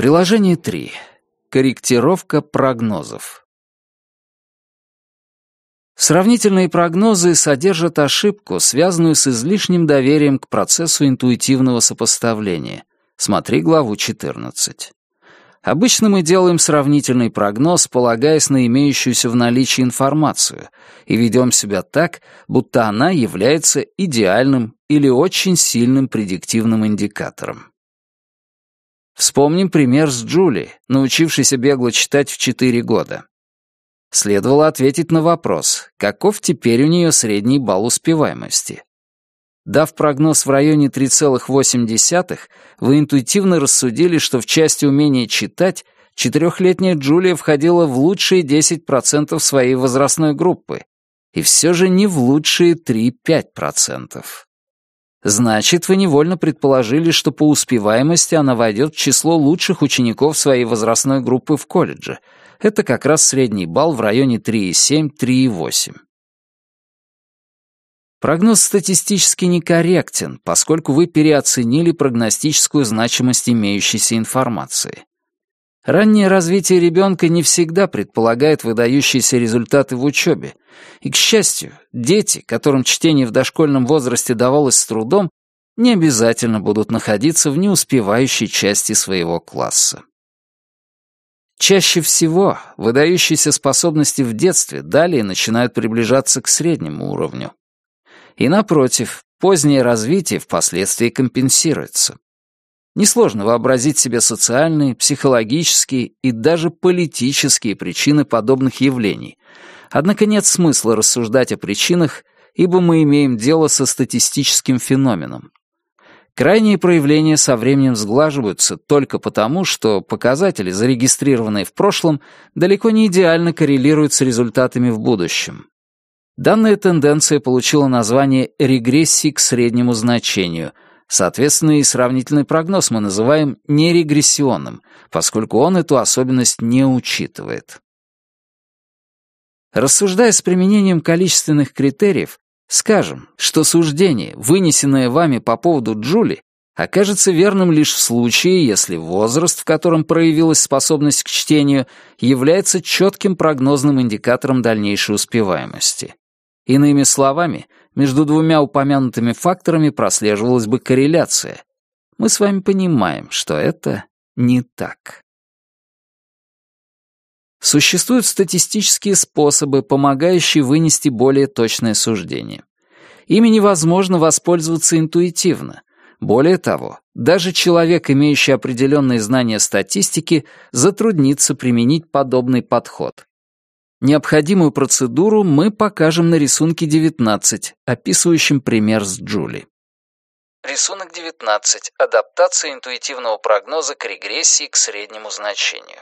Приложение 3. Корректировка прогнозов. Сравнительные прогнозы содержат ошибку, связанную с излишним доверием к процессу интуитивного сопоставления. Смотри главу 14. Обычно мы делаем сравнительный прогноз, полагаясь на имеющуюся в наличии информацию, и ведем себя так, будто она является идеальным или очень сильным предиктивным индикатором. Вспомним пример с Джули, научившейся бегло читать в 4 года. Следовало ответить на вопрос, каков теперь у нее средний балл успеваемости. Дав прогноз в районе 3,8, вы интуитивно рассудили, что в части умения читать четырехлетняя Джулия входила в лучшие 10% своей возрастной группы, и все же не в лучшие 3-5%. Значит, вы невольно предположили, что по успеваемости она войдет в число лучших учеников своей возрастной группы в колледже. Это как раз средний балл в районе 3,7-3,8. Прогноз статистически некорректен, поскольку вы переоценили прогностическую значимость имеющейся информации. Раннее развитие ребенка не всегда предполагает выдающиеся результаты в учебе. И, к счастью, дети, которым чтение в дошкольном возрасте давалось с трудом, не обязательно будут находиться в неуспевающей части своего класса. Чаще всего выдающиеся способности в детстве далее начинают приближаться к среднему уровню. И напротив, позднее развитие впоследствии компенсируется. Несложно вообразить себе социальные, психологические и даже политические причины подобных явлений. Однако нет смысла рассуждать о причинах, ибо мы имеем дело со статистическим феноменом. Крайние проявления со временем сглаживаются только потому, что показатели, зарегистрированные в прошлом, далеко не идеально коррелируют с результатами в будущем. Данная тенденция получила название регрессии к среднему значению — Соответственно, и сравнительный прогноз мы называем нерегрессионным, поскольку он эту особенность не учитывает. Рассуждая с применением количественных критериев, скажем, что суждение, вынесенное вами по поводу Джули, окажется верным лишь в случае, если возраст, в котором проявилась способность к чтению, является четким прогнозным индикатором дальнейшей успеваемости. Иными словами, между двумя упомянутыми факторами прослеживалась бы корреляция. Мы с вами понимаем, что это не так. Существуют статистические способы, помогающие вынести более точное суждение. Ими невозможно воспользоваться интуитивно. Более того, даже человек, имеющий определенные знания статистики, затруднится применить подобный подход. Необходимую процедуру мы покажем на рисунке 19, описывающем пример с Джули. Рисунок 19. Адаптация интуитивного прогноза к регрессии к среднему значению.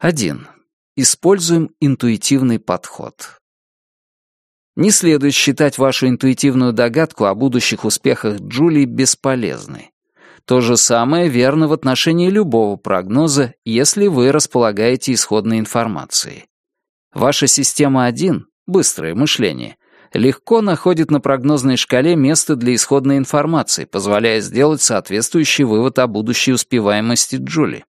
1. Используем интуитивный подход. Не следует считать вашу интуитивную догадку о будущих успехах Джули бесполезной. То же самое верно в отношении любого прогноза, если вы располагаете исходной информацией. Ваша система 1, быстрое мышление, легко находит на прогнозной шкале место для исходной информации, позволяя сделать соответствующий вывод о будущей успеваемости Джули.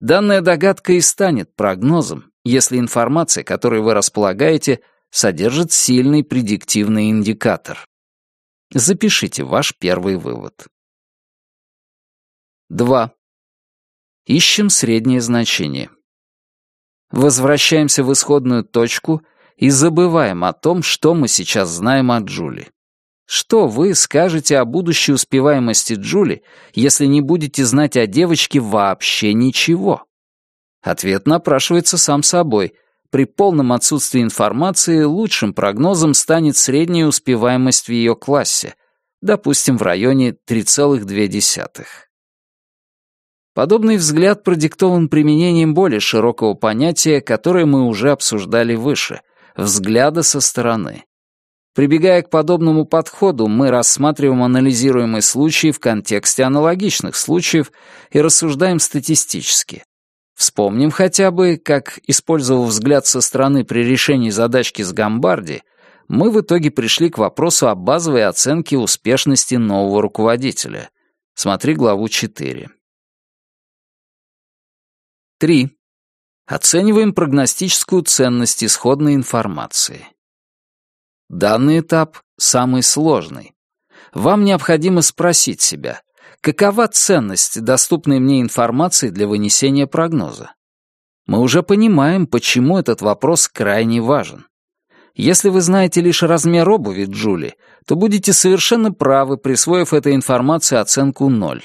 Данная догадка и станет прогнозом, если информация, которой вы располагаете, содержит сильный предиктивный индикатор. Запишите ваш первый вывод. 2. Ищем среднее значение. Возвращаемся в исходную точку и забываем о том, что мы сейчас знаем о Джули. Что вы скажете о будущей успеваемости Джули, если не будете знать о девочке вообще ничего? Ответ напрашивается сам собой. При полном отсутствии информации лучшим прогнозом станет средняя успеваемость в ее классе, допустим, в районе 3,2. Подобный взгляд продиктован применением более широкого понятия, которое мы уже обсуждали выше — взгляда со стороны. Прибегая к подобному подходу, мы рассматриваем анализируемый случай в контексте аналогичных случаев и рассуждаем статистически. Вспомним хотя бы, как, использовав взгляд со стороны при решении задачки с Гамбарди, мы в итоге пришли к вопросу о базовой оценке успешности нового руководителя. Смотри главу 4. 3. Оцениваем прогностическую ценность исходной информации. Данный этап самый сложный. Вам необходимо спросить себя, какова ценность доступной мне информации для вынесения прогноза? Мы уже понимаем, почему этот вопрос крайне важен. Если вы знаете лишь размер обуви Джули, то будете совершенно правы, присвоив этой информации оценку 0.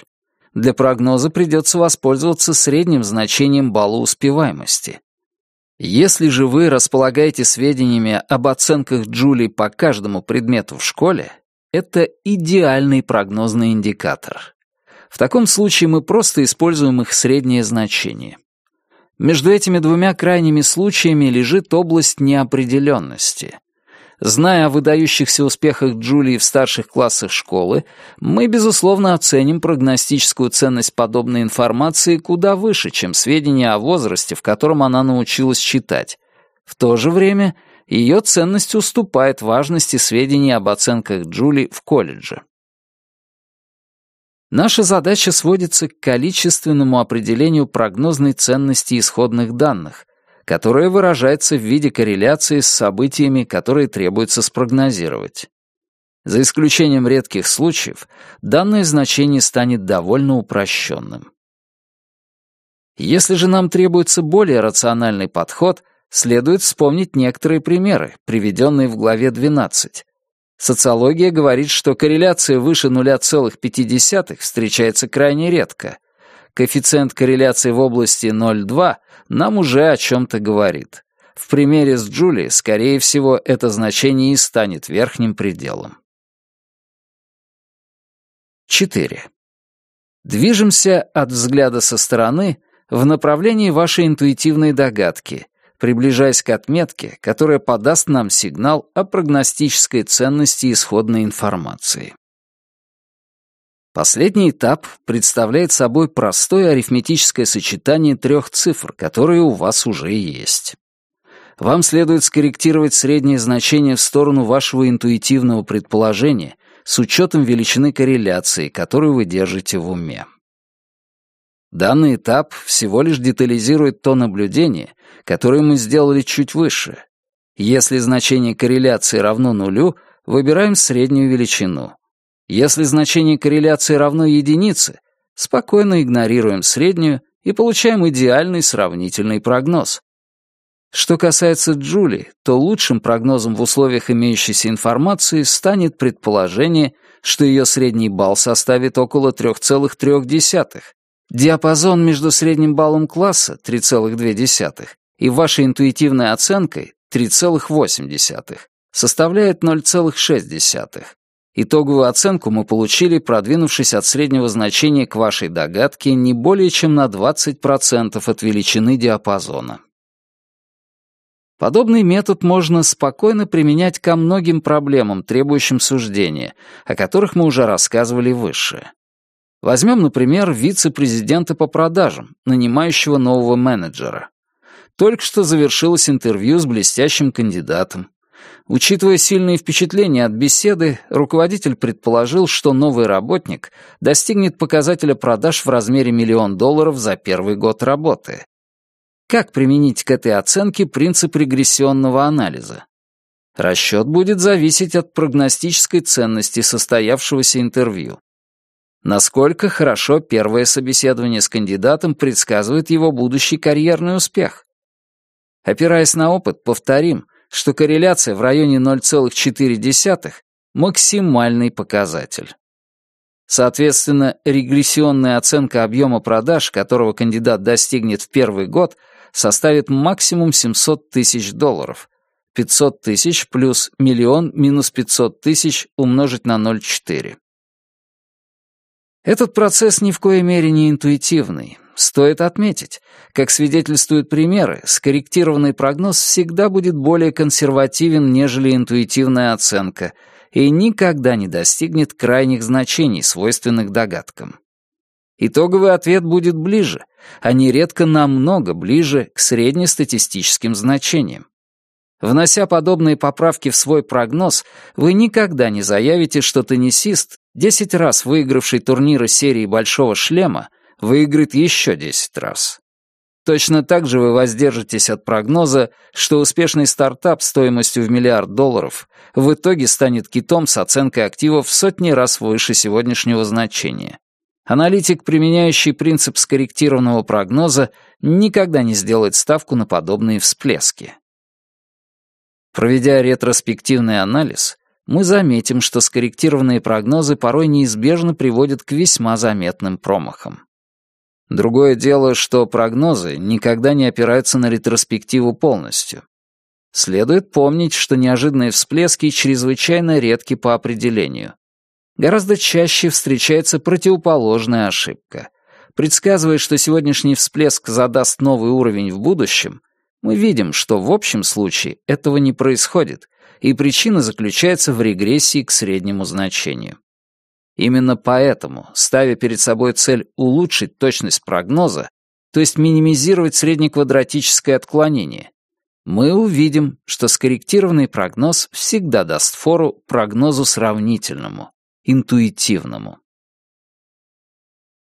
Для прогноза придется воспользоваться средним значением балла успеваемости. Если же вы располагаете сведениями об оценках Джули по каждому предмету в школе, это идеальный прогнозный индикатор. В таком случае мы просто используем их среднее значение. Между этими двумя крайними случаями лежит область неопределенности. Зная о выдающихся успехах Джулии в старших классах школы, мы, безусловно, оценим прогностическую ценность подобной информации куда выше, чем сведения о возрасте, в котором она научилась читать. В то же время ее ценность уступает важности сведений об оценках Джули в колледже. Наша задача сводится к количественному определению прогнозной ценности исходных данных, которое выражается в виде корреляции с событиями, которые требуется спрогнозировать. За исключением редких случаев, данное значение станет довольно упрощенным. Если же нам требуется более рациональный подход, следует вспомнить некоторые примеры, приведенные в главе 12. Социология говорит, что корреляция выше 0,5 встречается крайне редко, коэффициент корреляции в области 0,2 нам уже о чем-то говорит. В примере с Джули, скорее всего, это значение и станет верхним пределом. 4. Движемся от взгляда со стороны в направлении вашей интуитивной догадки, приближаясь к отметке, которая подаст нам сигнал о прогностической ценности исходной информации. Последний этап представляет собой простое арифметическое сочетание трех цифр, которые у вас уже есть. Вам следует скорректировать среднее значение в сторону вашего интуитивного предположения с учетом величины корреляции, которую вы держите в уме. Данный этап всего лишь детализирует то наблюдение, которое мы сделали чуть выше. Если значение корреляции равно нулю, выбираем среднюю величину. Если значение корреляции равно единице, спокойно игнорируем среднюю и получаем идеальный сравнительный прогноз. Что касается Джули, то лучшим прогнозом в условиях имеющейся информации станет предположение, что ее средний балл составит около 3,3. Диапазон между средним баллом класса 3,2 и вашей интуитивной оценкой 3,8 составляет 0,6. Итоговую оценку мы получили, продвинувшись от среднего значения к вашей догадке не более чем на 20% от величины диапазона. Подобный метод можно спокойно применять ко многим проблемам, требующим суждения, о которых мы уже рассказывали выше. Возьмем, например, вице-президента по продажам, нанимающего нового менеджера. Только что завершилось интервью с блестящим кандидатом. Учитывая сильные впечатления от беседы, руководитель предположил, что новый работник достигнет показателя продаж в размере миллион долларов за первый год работы. Как применить к этой оценке принцип регрессионного анализа? Расчет будет зависеть от прогностической ценности состоявшегося интервью. Насколько хорошо первое собеседование с кандидатом предсказывает его будущий карьерный успех? Опираясь на опыт, повторим, что корреляция в районе 0,4 — максимальный показатель. Соответственно, регрессионная оценка объема продаж, которого кандидат достигнет в первый год, составит максимум 700 тысяч долларов. 500 тысяч плюс миллион минус 500 тысяч умножить на 0,4. Этот процесс ни в коей мере не интуитивный. Стоит отметить, как свидетельствуют примеры, скорректированный прогноз всегда будет более консервативен, нежели интуитивная оценка, и никогда не достигнет крайних значений, свойственных догадкам. Итоговый ответ будет ближе, а нередко намного ближе к среднестатистическим значениям. Внося подобные поправки в свой прогноз, вы никогда не заявите, что теннисист, 10 раз выигравший турниры серии «Большого шлема», выиграет еще 10 раз. Точно так же вы воздержитесь от прогноза, что успешный стартап стоимостью в миллиард долларов в итоге станет китом с оценкой активов в сотни раз выше сегодняшнего значения. Аналитик, применяющий принцип скорректированного прогноза, никогда не сделает ставку на подобные всплески. Проведя ретроспективный анализ, мы заметим, что скорректированные прогнозы порой неизбежно приводят к весьма заметным промахам. Другое дело, что прогнозы никогда не опираются на ретроспективу полностью. Следует помнить, что неожиданные всплески чрезвычайно редки по определению. Гораздо чаще встречается противоположная ошибка. Предсказывая, что сегодняшний всплеск задаст новый уровень в будущем, мы видим, что в общем случае этого не происходит, и причина заключается в регрессии к среднему значению. Именно поэтому, ставя перед собой цель улучшить точность прогноза, то есть минимизировать среднеквадратическое отклонение, мы увидим, что скорректированный прогноз всегда даст фору прогнозу сравнительному, интуитивному.